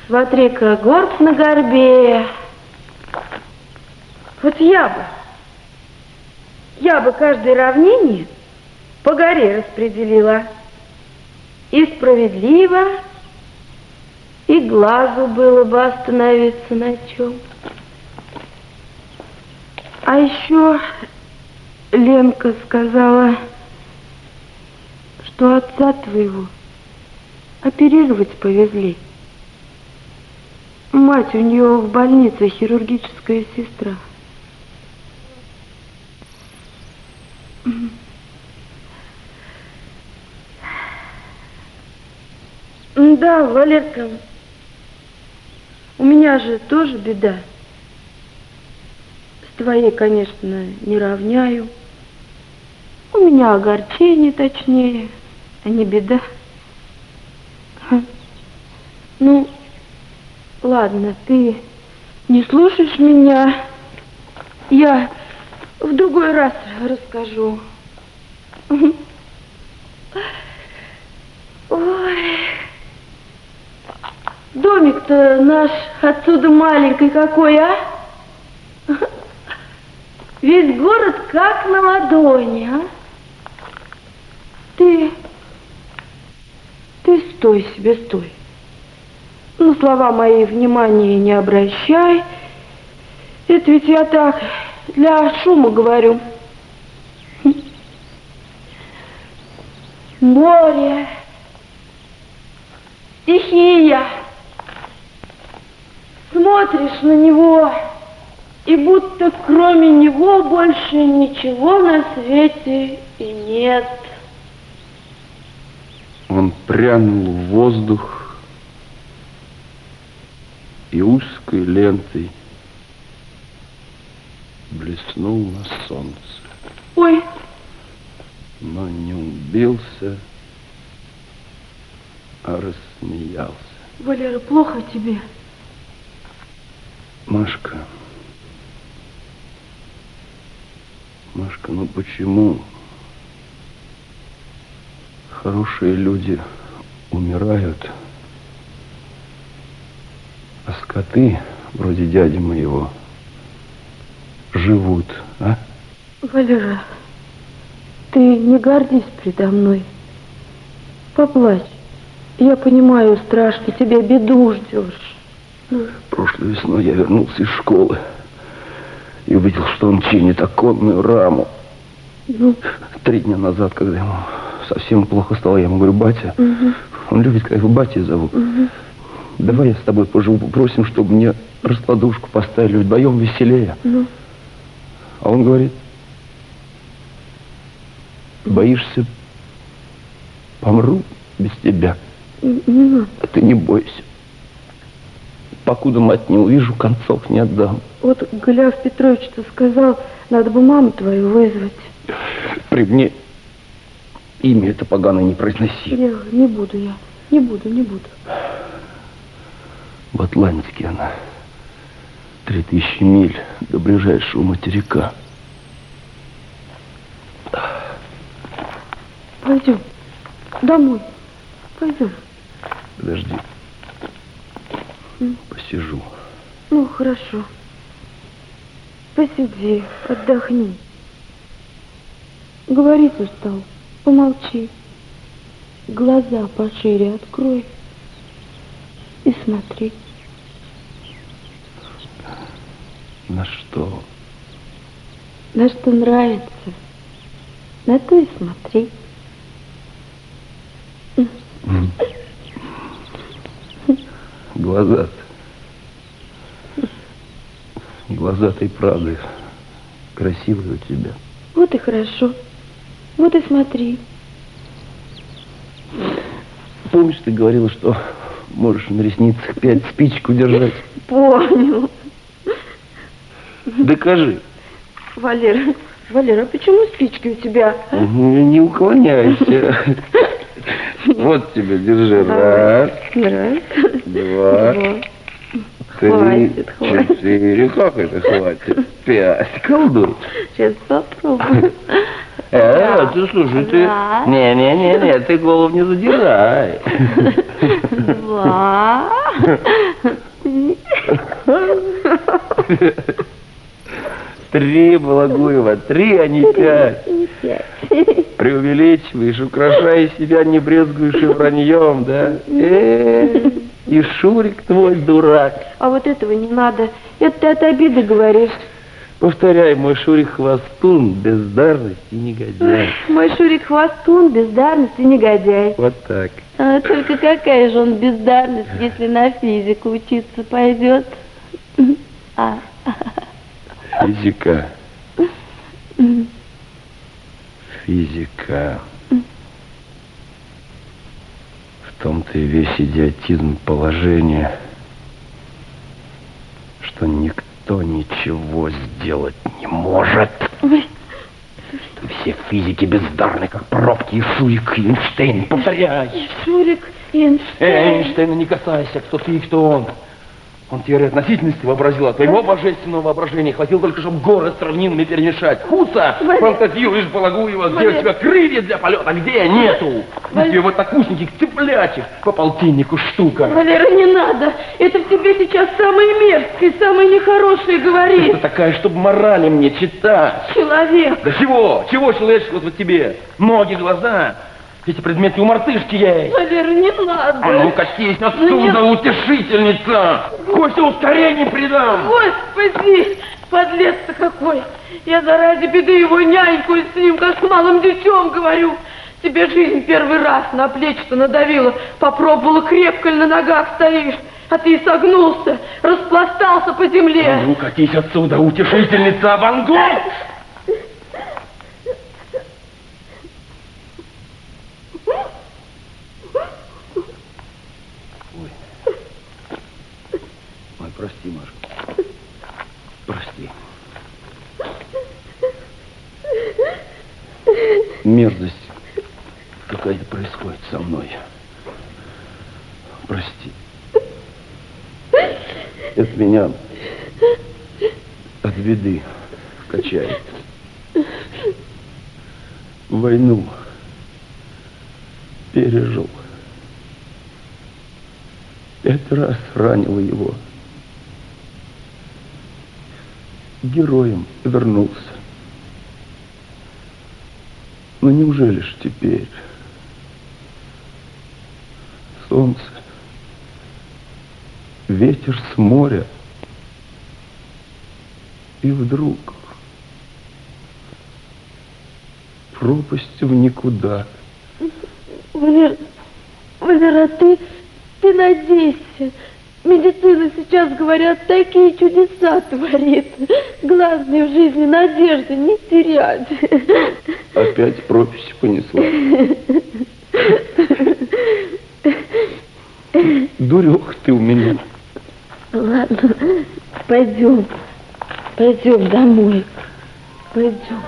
Speaker 4: смотри-ка, горб на горбе. Вот я бы, я бы каждое равнение по горе распределила. И справедливо, и глазу было бы остановиться на чем. А еще Ленка сказала, что отца твоего оперировать повезли. Мать у нее в больнице хирургическая сестра. Да, Валерка, у меня же тоже беда. С твоей, конечно, не равняю. У меня огорчение точнее, а не беда. Ну, ладно, ты не слушаешь меня. Я в другой раз расскажу. Ой. Домик-то наш отсюда маленький какой, а? Весь город как на ладони, а? Ты... Ты стой себе, стой. На слова мои внимания не обращай. Это ведь я так для шума говорю. Море, стихия. Смотришь на него, и будто кроме него больше ничего на свете и нет.
Speaker 3: Он прянул в воздух и узкой лентой блеснул на солнце.
Speaker 4: Ой,
Speaker 3: Но не убился, а рассмеялся.
Speaker 4: Валера, плохо тебе?
Speaker 3: Машка. Машка, ну почему хорошие люди умирают, а скоты, вроде дяди моего, живут, а?
Speaker 4: Валера, ты не гордись предо мной. Поплачь. Я понимаю, страшно, тебе беду ждешь. Ну,
Speaker 3: Прошлой весной я вернулся из школы и увидел, что он чинит оконную раму.
Speaker 4: ну,
Speaker 3: Три дня назад, когда ему совсем плохо стало, я ему говорю, батя, он любит, когда его батей зовут. Давай я с тобой поживу, попросим, чтобы мне раскладушку поставили, вдвоем веселее.
Speaker 4: ну,
Speaker 3: А он говорит, боишься, помру без тебя,
Speaker 4: не не надо.
Speaker 3: а ты не бойся. Покуда мать не увижу, концов не отдам.
Speaker 4: Вот Голиаф Петрович-то сказал, надо бы маму твою вызвать.
Speaker 3: При мне имя это поганое не произноси.
Speaker 4: Не, не буду я, не буду, не буду.
Speaker 3: В Атлантике она. Три тысячи миль до ближайшего материка.
Speaker 4: Пойдем, домой, пойдем.
Speaker 3: Подожди. Посижу.
Speaker 4: Ну, хорошо. Посиди, отдохни. Говорить устал, помолчи. Глаза пошире открой и смотри.
Speaker 3: На что?
Speaker 4: На что нравится, на то и смотри.
Speaker 3: Глаза-то. Глаза-то и правда красивые у тебя.
Speaker 4: Вот и хорошо. Вот и смотри.
Speaker 3: Помнишь, ты говорила, что можешь на ресницах пять спичку держать?
Speaker 4: Понял.
Speaker 3: Докажи.
Speaker 4: Валера, Валера, а почему спички у тебя? а?
Speaker 3: Не уклоняйся. Вот тебе, держи. Раз,
Speaker 4: Раз,
Speaker 3: два,
Speaker 4: два.
Speaker 3: три,
Speaker 4: Хватит, хватит.
Speaker 3: четыре. Как это хватит? Пять. Колдуй.
Speaker 4: Сейчас попробую.
Speaker 3: Э, ты слушай, ты...
Speaker 4: Раз.
Speaker 3: Не-не-не, ты голову не задирай.
Speaker 4: Два.
Speaker 3: Три, Балагуева, три, а не пять. Преувеличиваешь, украшая себя, не брезгуешь и враньем, да? Э, и Шурик твой дурак.
Speaker 4: А вот этого не надо. Это ты от обиды говоришь.
Speaker 3: Повторяй, мой Шурик хвостун, бездарность и негодяй.
Speaker 4: Мой Шурик хвостун, бездарность и негодяй.
Speaker 3: Вот так.
Speaker 4: А только какая же он бездарность, если на физику учиться пойдет? А.
Speaker 3: Физика. Физика. В том-то и весь идиотизм положения, что никто ничего сделать не может.
Speaker 4: Ой,
Speaker 3: Все физики бездарны, как пробки, и Шурик, и Эйнштейн. Повторяй.
Speaker 4: Шурик Эйнштейн.
Speaker 3: Эйнштейна не касайся, кто ты и кто он. Он теорию относительности вообразил, а твоего божественного воображения хватило только, чтобы горы с равнинами перемешать. Хуца!
Speaker 4: Валер-
Speaker 3: Фантазируешь, балагуева, где у
Speaker 4: Валер-
Speaker 3: тебя крылья для полета, где нету?
Speaker 4: Валер-
Speaker 3: Где вот такусники цыплячьих по полтиннику штука.
Speaker 4: Валера, не надо. Это в тебе сейчас самое мерзкое, самое нехорошее говорит.
Speaker 3: Это такая, чтобы морали мне читать.
Speaker 4: Человек.
Speaker 3: Да чего? Чего человеческого вот тебе? Ноги, глаза. Эти предметы у мартышки есть.
Speaker 4: Валера, не надо.
Speaker 3: А ну катись
Speaker 4: Ну,
Speaker 3: отсюда,
Speaker 4: нет.
Speaker 3: утешительница! Костя ускорение придам!
Speaker 4: Господи, подлец-то какой! Я заради беды его нянькую с ним, как с малым детем, говорю. Тебе жизнь первый раз на плечи-то надавила. Попробовала крепко ли на ногах стоишь. А ты согнулся, распластался по
Speaker 3: А
Speaker 4: земле.
Speaker 3: ну катись отсюда, утешительница Ван Гог! Ой. Ой, прости, Маша. Прости. Мерзость какая-то происходит со мной. Прости. Это меня от беды качает. Войну пережил. Пять раз ранил его. Героем вернулся. Но неужели ж теперь солнце, ветер с моря, и вдруг пропасть в никуда.
Speaker 4: Валер, Валера, ты, ты надейся. Медицина сейчас, говорят, такие чудеса творит. Главное в жизни надежды не терять.
Speaker 3: Опять пропасть понесла. Дурек ты у меня.
Speaker 4: Ладно, пойдем. Пойдем домой. Пойдем.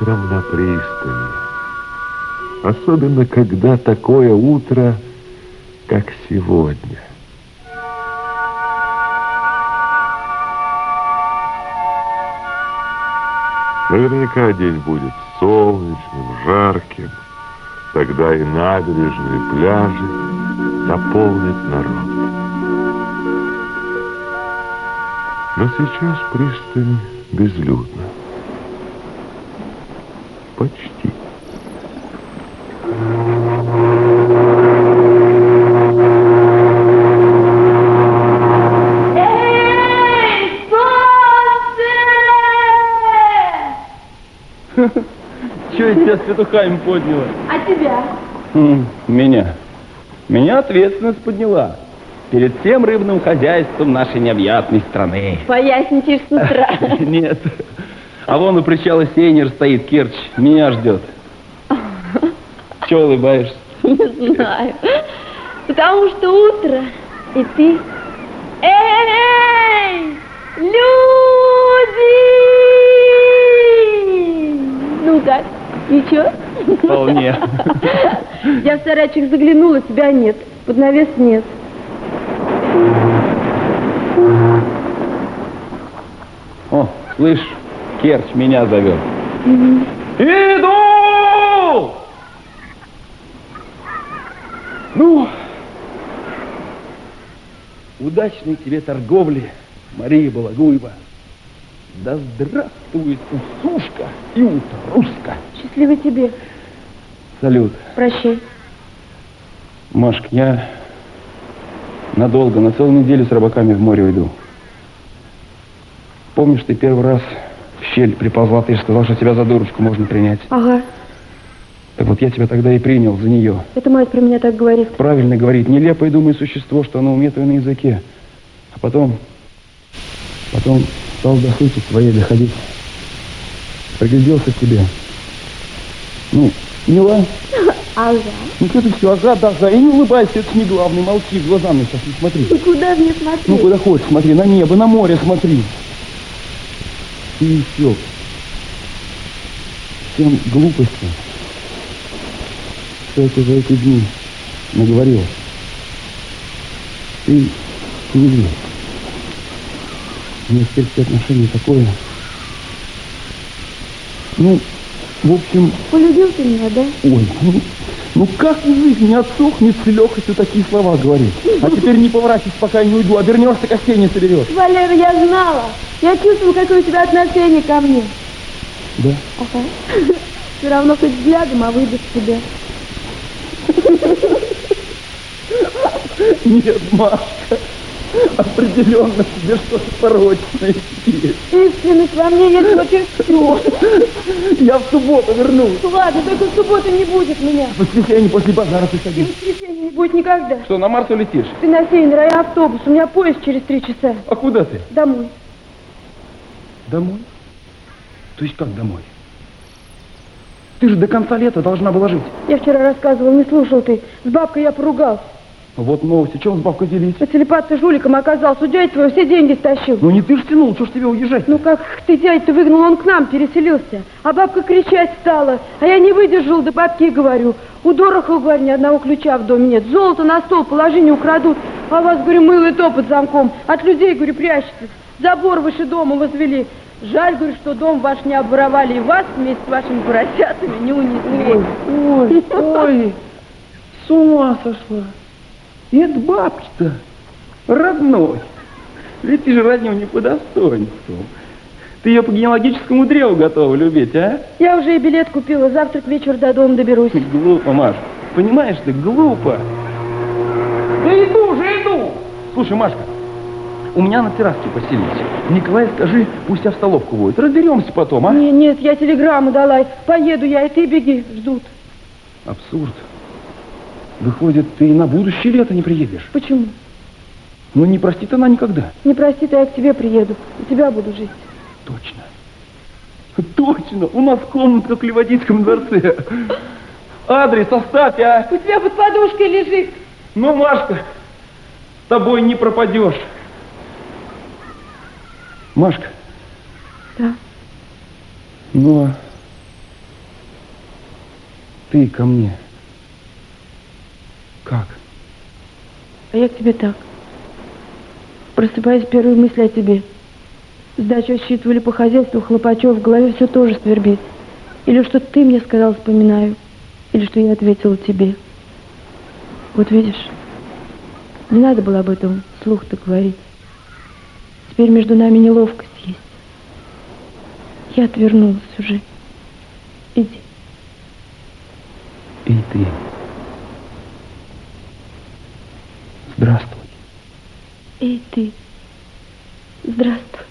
Speaker 2: Утром на пристани. Особенно, когда такое утро, как сегодня. Наверняка день будет солнечным, жарким. Тогда и набережные, пляжи заполнит народ. Но сейчас пристань безлюдна. Почти.
Speaker 4: Эй, солнце!
Speaker 3: Че я тебя с петухами подняла?
Speaker 4: А тебя?
Speaker 3: Меня. Меня ответственность подняла. Перед всем рыбным хозяйством нашей необъятной страны.
Speaker 4: Поясничаешь с утра.
Speaker 3: Нет. А вон у причала сейнер стоит, Керч, меня ждет. Че улыбаешься?
Speaker 4: Не знаю. Потому что утро, и ты... Эй, люди! Ну как, ничего?
Speaker 3: Вполне.
Speaker 4: Я в сарайчик заглянула, тебя нет. Под навес нет.
Speaker 3: О, слышь, Керч меня зовет. Иду! Ну, удачной тебе торговли, Мария Балагуева. Да здравствует усушка и утруска.
Speaker 4: Счастливо тебе.
Speaker 3: Салют.
Speaker 4: Прощай.
Speaker 3: Машка, я надолго, на целую неделю с рыбаками в море уйду. Помнишь, ты первый раз щель приползла, ты же сказал, что тебя за дурочку можно принять.
Speaker 4: Ага.
Speaker 3: Так вот я тебя тогда и принял за нее.
Speaker 4: Это мать про меня так говорит.
Speaker 3: Правильно говорит, нелепое, думаю, существо, что оно умеет на языке. А потом, потом стал до сути своей доходить. Пригляделся к тебе. Ну, мила,
Speaker 4: Ага.
Speaker 3: ну что ты все, ага, да, ага, и не улыбайся, это не главный, молчи, в глаза мне сейчас не смотри.
Speaker 4: Ну куда мне смотреть?
Speaker 3: Ну, куда хочешь, смотри, на небо, на море смотри. И все. Всем глупости, что тебе за эти дни наговорил. Ты не. У меня теперь все отношения такое. Ну, в общем,
Speaker 4: Полюбил ты меня, да?
Speaker 3: ой, ну, ну как язык не отсохнет с легкостью такие слова говорить? А теперь не поворачивайся, пока я не уйду, обернешься, костей не соберешь.
Speaker 4: Валера, я знала. Я чувствую, какое у тебя отношение ко мне.
Speaker 3: Да?
Speaker 4: Ага. Все равно хоть взглядом, а выйдешь тебя.
Speaker 3: Нет, Машка, определенно тебе что-то порочное есть.
Speaker 4: Истинность во мне есть очень все.
Speaker 3: Я в субботу вернусь.
Speaker 4: Ладно, только в субботу не будет меня.
Speaker 3: В воскресенье после базара приходи.
Speaker 4: в воскресенье не будет никогда.
Speaker 3: Что, на Марс улетишь?
Speaker 4: Ты на северный район автобус. У меня поезд через три часа.
Speaker 3: А куда ты?
Speaker 4: Домой.
Speaker 3: Домой? То есть как домой? Ты же до конца лета должна была жить.
Speaker 4: Я вчера рассказывал, не слушал ты. С бабкой я поругался.
Speaker 3: Вот новости, чем с бабкой делить?
Speaker 4: А телепат ты жуликом оказался. У дяди твоего все деньги стащил.
Speaker 3: Ну не ты ж тянул, что ж тебе уезжать?
Speaker 4: Ну как ты дядь-то выгнал, он к нам переселился. А бабка кричать стала. А я не выдержал, да бабке и говорю. У Дорохова, говорю, ни одного ключа в доме нет. Золото на стол положи, не украдут. А у вас, говорю, мыло и то под замком. От людей, говорю, прячетесь. Забор выше дома возвели. Жаль, говорю, что дом ваш не обворовали и вас вместе с вашими поросятами не унесли.
Speaker 3: Ой, ой, с ума сошла. И это бабки-то родной. Ведь ты же родню не по достоинству. Ты ее по генеалогическому древу готова любить, а?
Speaker 4: Я уже и билет купила. Завтра к вечеру до дома доберусь.
Speaker 3: Глупо, Маш. Понимаешь ты, глупо. Да иду же, иду. Слушай, Машка, у меня на терраске поселись. Николай, скажи, пусть тебя в столовку водит. Разберемся потом, а?
Speaker 4: Нет, нет, я телеграмму дала. Поеду я, и ты беги, ждут.
Speaker 3: Абсурд. Выходит, ты и на будущее лето не приедешь.
Speaker 4: Почему?
Speaker 3: Ну, не простит она никогда.
Speaker 4: Не прости, то я к тебе приеду. У тебя буду жить.
Speaker 3: Точно. Точно. У нас комнатка в Клеводийском дворце. Адрес оставь, а.
Speaker 4: У тебя под подушкой лежит.
Speaker 3: Ну, Машка, с тобой не пропадешь. Машка,
Speaker 4: Да.
Speaker 3: ну, а ты ко мне как?
Speaker 4: А я к тебе так. Просыпаюсь, первые мысли о тебе. Сдачу отсчитывали по хозяйству, хлопачев, в голове все тоже свербит. Или что ты мне сказал, вспоминаю. Или что я ответила тебе. Вот видишь, не надо было об этом вслух-то говорить. Теперь между нами неловкость есть. Я отвернулась уже. Иди.
Speaker 3: И ты. Здравствуй.
Speaker 4: Эй, ты. Здравствуй.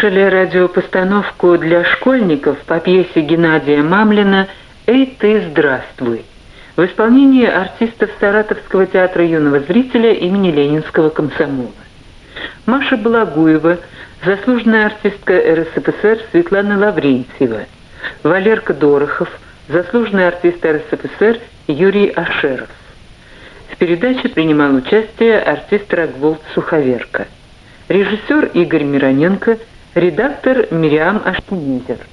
Speaker 1: Слушали радиопостановку для школьников по пьесе Геннадия Мамлина «Эй, ты, здравствуй» в исполнении артистов Саратовского театра юного зрителя имени Ленинского комсомола. Маша Благуева, заслуженная артистка РСФСР Светлана Лаврентьева, Валерка Дорохов, заслуженный артист РСФСР Юрий Ашеров. В передаче принимал участие артист Рогволд Суховерка режиссер Игорь Мироненко, редактор Мириам Аштенезер.